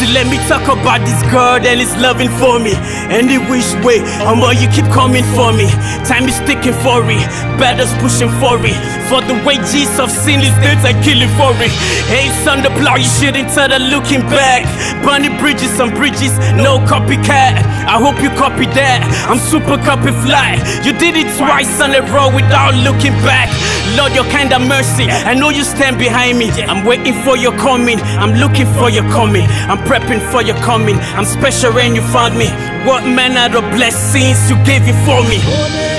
So let me talk about this God and His loving for me. Any which way, um, you keep coming for me. Time is ticking for it, battles pushing for it. For the wages of sin is death and killing for it. Hey, on the plow, you shouldn't tell looking back. Burning bridges on bridges, no copycat. I hope you copy that. I'm super copy fly. You did it twice on the road without looking back. Lord, your kind of mercy. I know you stand behind me. I'm waiting for your coming. I'm looking for your coming. I'm prepping for your coming. I'm special when you found me. What manner of blessings you gave it for me?